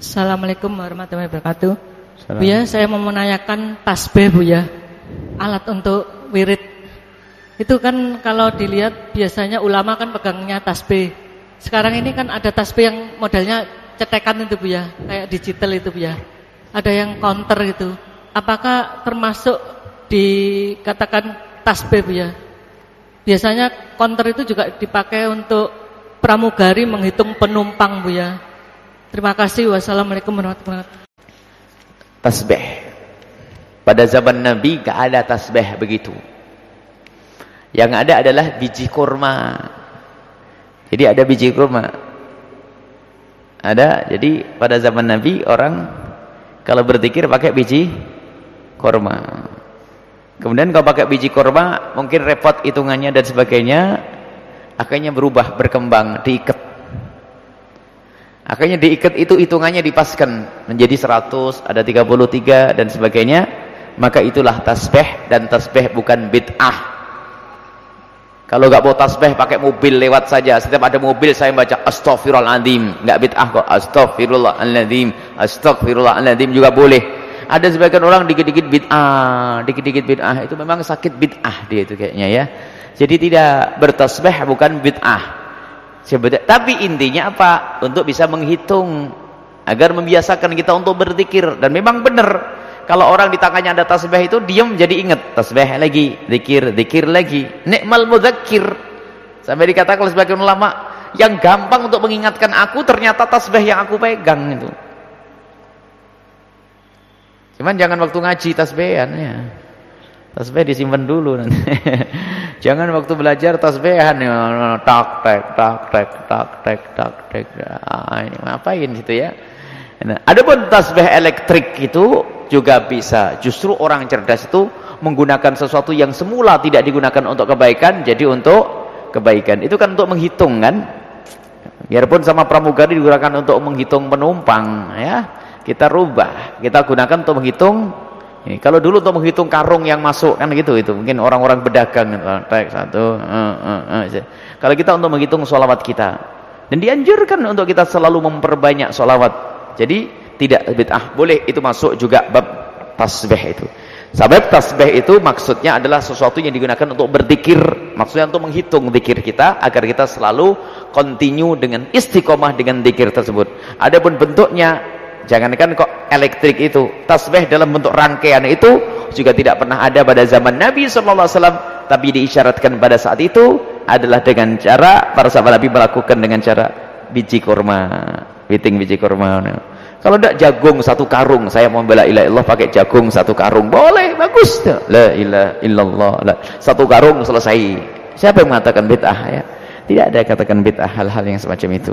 Assalamualaikum warahmatullahi wabarakatuh. Bu ya, saya mau menanyakan tasbih Bu ya. Alat untuk wirid. Itu kan kalau dilihat biasanya ulama kan pegangnya tasbih. Sekarang ini kan ada tasbih yang modelnya cetekan itu Bu ya, kayak digital itu Bu ya. Ada yang counter itu. Apakah termasuk dikatakan tasbih Bu ya? Biasanya counter itu juga dipakai untuk pramugari menghitung penumpang Bu ya. Terima kasih. Wassalamualaikum warahmatullahi wabarakatuh. Tasbih. Pada zaman Nabi gak ada tasbih begitu. Yang ada adalah biji kurma. Jadi ada biji kurma. Ada. Jadi pada zaman Nabi orang kalau berzikir pakai biji kurma. Kemudian kalau pakai biji kurma mungkin repot hitungannya dan sebagainya. Akhirnya berubah, berkembang, diikat Akhirnya diikat itu hitungannya dipaskan menjadi 100, ada 33 dan sebagainya. Maka itulah tasbih dan tasbih bukan bid'ah. Kalau enggak mau tasbih pakai mobil lewat saja. Setiap ada mobil saya baca astaghfirullahaladzim. Enggak bid'ah kok. Astaghfirullahaladzim. Astaghfirullahaladzim juga boleh. Ada sebagian orang dikit-dikit bid'ah, dikit-dikit bid'ah itu memang sakit bid'ah dia itu kayaknya ya. Jadi tidak bertasbih bukan bid'ah. Sebetulnya, tapi intinya apa? Untuk bisa menghitung agar membiasakan kita untuk berzikir dan memang benar kalau orang di tangannya ada tasbih itu diam jadi ingat tasbih lagi, zikir, zikir lagi. Nikmal mudzakir. Sampai dikatakan oleh sebagian ulama, yang gampang untuk mengingatkan aku ternyata tasbih yang aku pegang itu. Cuman jangan waktu ngaji tasbihan ya. Tasbih disimpan dulu nanti. Jangan waktu belajar tasbihan ya tak tek tak tek tak tek tak tek. Ah, ngapain gitu ya? Nah, adapun tasbih elektrik itu juga bisa. Justru orang cerdas itu menggunakan sesuatu yang semula tidak digunakan untuk kebaikan jadi untuk kebaikan. Itu kan untuk menghitung kan? Biarpun sama pramugari digunakan untuk menghitung penumpang ya. Kita rubah, kita gunakan untuk menghitung ini, kalau dulu untuk menghitung karung yang masuk kan gitu itu. Mungkin orang-orang pedagang gitu. tek satu uh, uh, uh. kalau kita untuk menghitung sholawat kita. Dan dianjurkan untuk kita selalu memperbanyak sholawat. Jadi tidak bid'ah. Boleh itu masuk juga bab tasbih itu. Sebab tasbih itu maksudnya adalah sesuatu yang digunakan untuk berzikir maksudnya untuk menghitung zikir kita agar kita selalu continue dengan istiqomah dengan zikir tersebut. Adapun bentuknya Jangankan kok elektrik itu, tasbih dalam bentuk rangkaian itu juga tidak pernah ada pada zaman Nabi sallallahu alaihi wasallam, tapi diisyaratkan pada saat itu adalah dengan cara para sahabat Nabi melakukan dengan cara biji kurma, biting biji kurma. Kalau tidak jagung satu karung, saya mau bela ilah Allah pakai jagung satu karung, boleh, bagus. La ilaha illallah. La. Satu karung selesai. Siapa yang mengatakan bid'ah ya? Tidak ada katakan bid'ah hal-hal yang semacam itu.